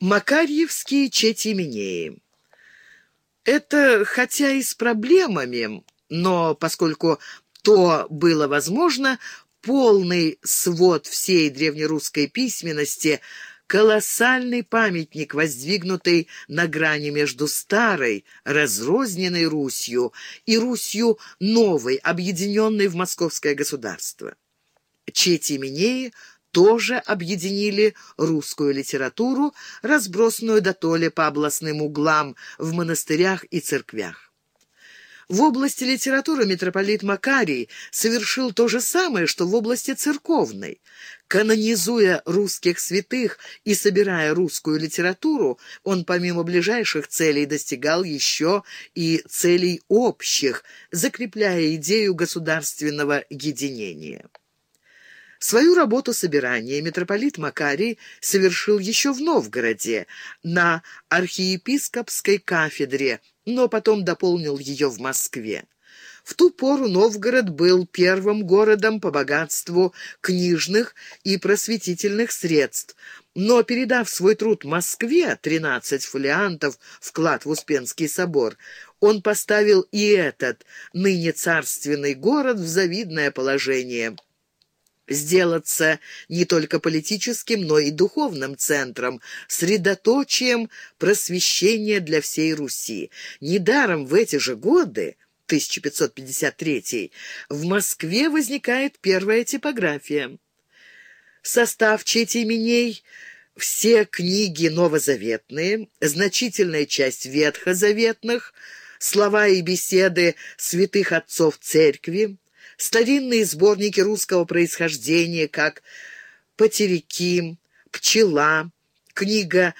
Макарьевские четименеи. Это, хотя и с проблемами, но поскольку то было возможно, полный свод всей древнерусской письменности – колоссальный памятник, воздвигнутый на грани между старой, разрозненной Русью и Русью новой, объединенной в московское государство. Чети Минеи тоже объединили русскую литературу, разбросанную дотоле по областным углам в монастырях и церквях. В области литературы митрополит Макарий совершил то же самое, что в области церковной. Канонизуя русских святых и собирая русскую литературу, он помимо ближайших целей достигал еще и целей общих, закрепляя идею государственного единения. Свою работу собирания митрополит Макарий совершил еще в Новгороде, на архиепископской кафедре, но потом дополнил ее в Москве. В ту пору Новгород был первым городом по богатству книжных и просветительных средств, но, передав свой труд Москве, 13 фолиантов, вклад в Успенский собор, он поставил и этот, ныне царственный город, в завидное положение – сделаться не только политическим, но и духовным центром, средоточием просвещения для всей Руси. Недаром в эти же годы 1553 в Москве возникает первая типография. Состав чети именей – все книги новозаветные, значительная часть ветхозаветных, слова и беседы святых отцов церкви, старинные сборники русского происхождения, как «Потеряки», «Пчела», книга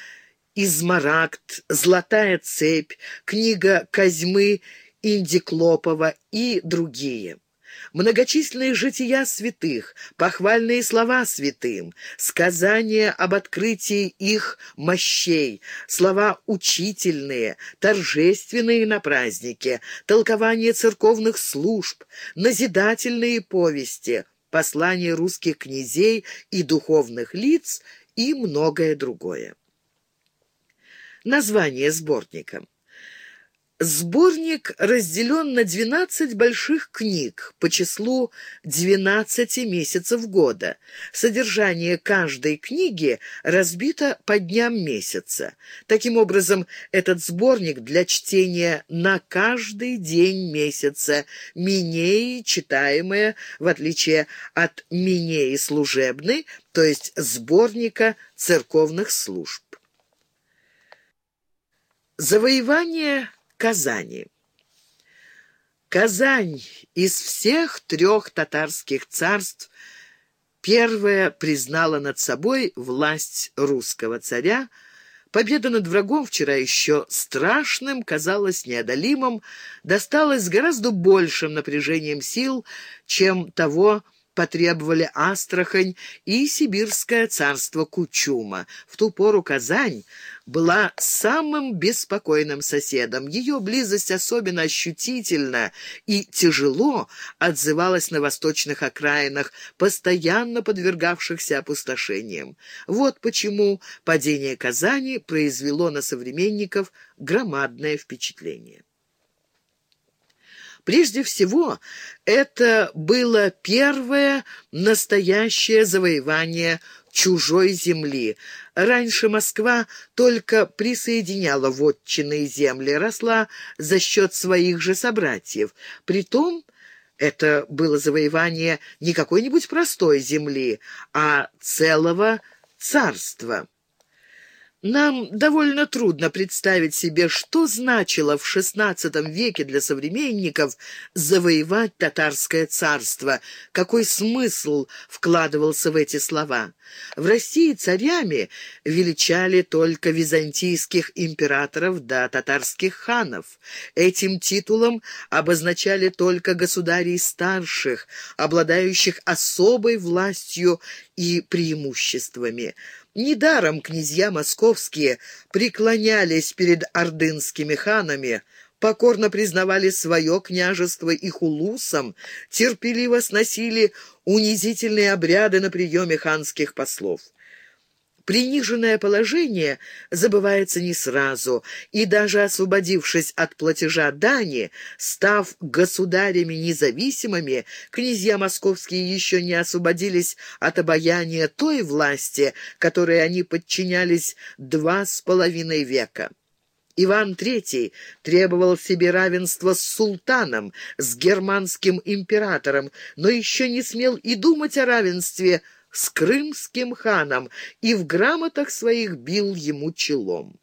«Измарагд», «Золотая цепь», книга Козьмы Индиклопова и другие. Многочисленные жития святых, похвальные слова святым, сказания об открытии их мощей, слова учительные, торжественные на празднике, толкование церковных служб, назидательные повести, послания русских князей и духовных лиц и многое другое. Название сборника – Сборник разделен на 12 больших книг по числу 12 месяцев года. Содержание каждой книги разбито по дням месяца. Таким образом, этот сборник для чтения на каждый день месяца, минеи читаемые, в отличие от минеи служебной, то есть сборника церковных служб. Завоевание Казани. Казань из всех трех татарских царств первая признала над собой власть русского царя, Победа над врагом, вчера еще страшным, казалось неодолимым, досталась с гораздо большим напряжением сил, чем того потребовали Астрахань и Сибирское царство Кучума. В ту пору Казань была самым беспокойным соседом. Ее близость особенно ощутительно и тяжело отзывалась на восточных окраинах, постоянно подвергавшихся опустошениям. Вот почему падение Казани произвело на современников громадное впечатление. Прежде всего, это было первое настоящее завоевание чужой земли. Раньше Москва только присоединяла вотчинные земли, росла за счет своих же собратьев. Притом это было завоевание не какой-нибудь простой земли, а целого царства. Нам довольно трудно представить себе, что значило в XVI веке для современников завоевать татарское царство, какой смысл вкладывался в эти слова. В России царями величали только византийских императоров да татарских ханов. Этим титулом обозначали только государей старших, обладающих особой властью и преимуществами. Недаром князья московские преклонялись перед ордынскими ханами, покорно признавали свое княжество их улусом, терпеливо сносили унизительные обряды на приеме ханских послов. Приниженное положение забывается не сразу, и даже освободившись от платежа дани, став государями независимыми, князья московские еще не освободились от обаяния той власти, которой они подчинялись два с половиной века. Иван III требовал себе равенства с султаном, с германским императором, но еще не смел и думать о равенстве с крымским ханом и в грамотах своих бил ему челом.